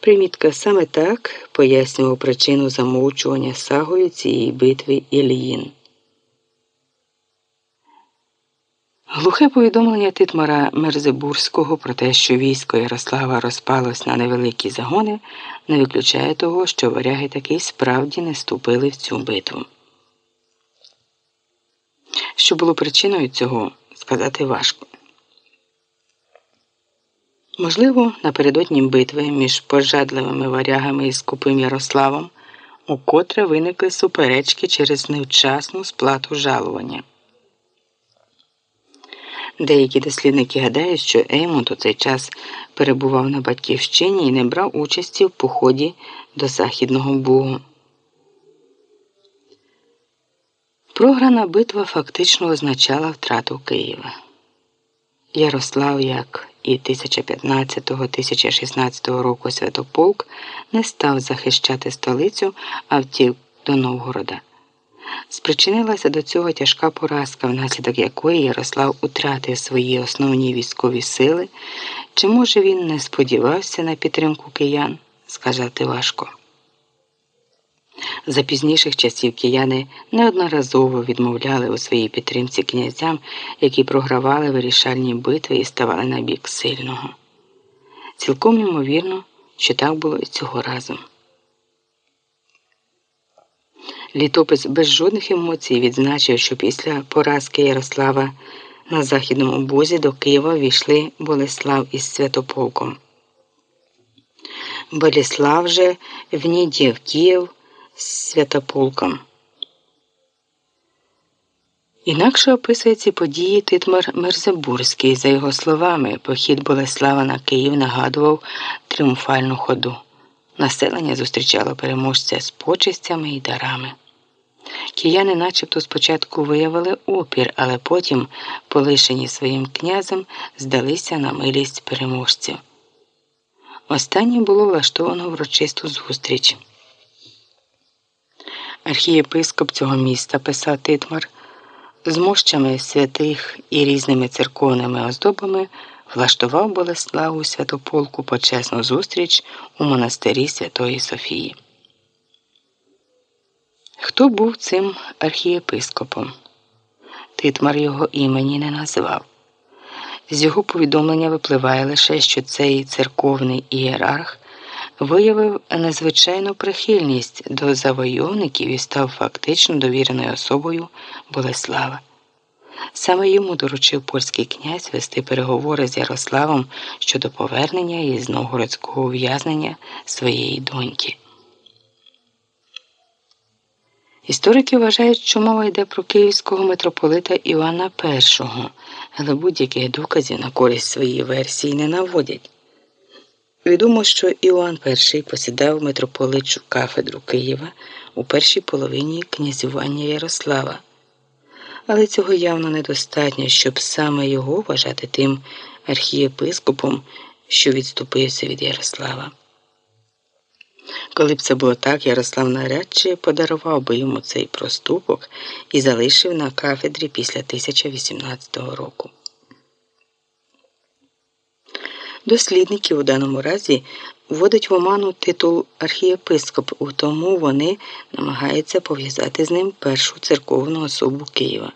Примітка саме так пояснював причину замовчування сагою цієї битви Ільїн. Глухе повідомлення Титмара Мерзебурського про те, що військо Ярослава розпалось на невеликі загони, не виключає того, що варяги таки справді не ступили в цю битву. Що було причиною цього, сказати важко. Можливо, напередодні битви між пожадливими варягами і скупим Ярославом укотре виникли суперечки через невчасну сплату жалування. Деякі дослідники гадають, що Еймонт у цей час перебував на батьківщині і не брав участі в поході до Західного Бугу. Програна битва фактично означала втрату Києва. Ярослав, як і 1015-1016 року Святополк, не став захищати столицю, а втік до Новгорода. Спричинилася до цього тяжка поразка, внаслідок якої Ярослав утратив свої основні військові сили, чи може він не сподівався на підтримку киян, сказати важко. За пізніших часів кияни неодноразово відмовляли у своїй підтримці князям, які програвали вирішальні битви і ставали на бік сильного. Цілком ймовірно, що так було і цього разу. Літопис без жодних емоцій відзначив, що після поразки Ярослава на західному бозі до Києва війшли Болеслав із Святополком. Болеслав же внідів Київ Святополком. Інакше описує ці події Титмар Мерзебурський. За його словами, похід Болеслава на Київ нагадував тріумфальну ходу. Населення зустрічало переможця з почестями і дарами. Кияни начебто спочатку виявили опір, але потім, полишені своїм князем, здалися на милість переможців. Останнє було влаштовано врочисту зустріч. Архієпископ цього міста писав Титмар, з мощами святих і різними церковними оздобами влаштував Болеславу Святополку почесну зустріч у монастирі Святої Софії. Хто був цим архієпископом? Титмар його імені не називав. З його повідомлення випливає лише, що цей церковний ієрарх виявив незвичайну прихильність до завойовників і став фактично довіреною особою Болеслава. Саме йому доручив польський князь вести переговори з Ярославом щодо повернення із новгородського ув'язнення своєї доньки. Історики вважають, що мова йде про київського митрополита Івана І, але будь-яких доказів на користь своєї версії не наводять. Відомо, що Іоанн І посідав митрополитчу кафедру Києва у першій половині князювання Ярослава, але цього явно недостатньо, щоб саме його вважати тим архієпископом, що відступився від Ярослава. Коли б це було так, Ярослав навряд подарував би йому цей проступок і залишив на кафедрі після 1018 року. Дослідники у даному разі вводять в оману титул архієпископ, у тому вони намагаються пов'язати з ним першу церковну особу Києва.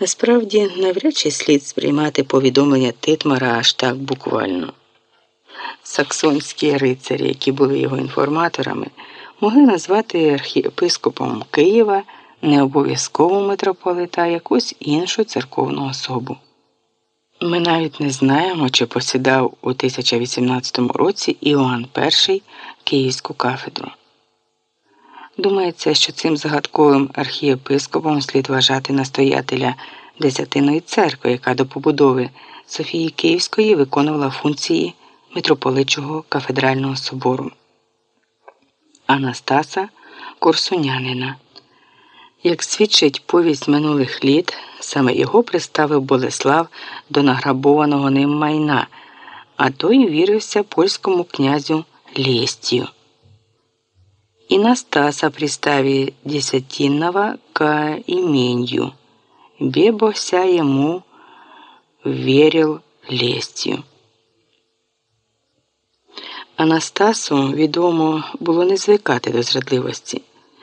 Насправді, навряд чи слід сприймати повідомлення Титмара аж так буквально. Саксонські рицарі, які були його інформаторами, могли назвати архієпископом Києва не обов'язково митрополита, а якусь іншу церковну особу. Ми навіть не знаємо, чи посідав у 1018 році Іоанн І Київську кафедру. Думається, що цим загадковим архієпископом слід вважати настоятеля Десятиної церкви, яка до побудови Софії Київської виконувала функції митрополичого кафедрального собору Анастаса Корсунянина. Як свідчить повість минулих літ, саме його приставив Болеслав до награбованого ним майна, а той вірився польському князю Лєстію. И Настаса пристави Десятинного к именью, бебося ему верил лестью. Анастасу, відомо, було не звикати до зрадливості.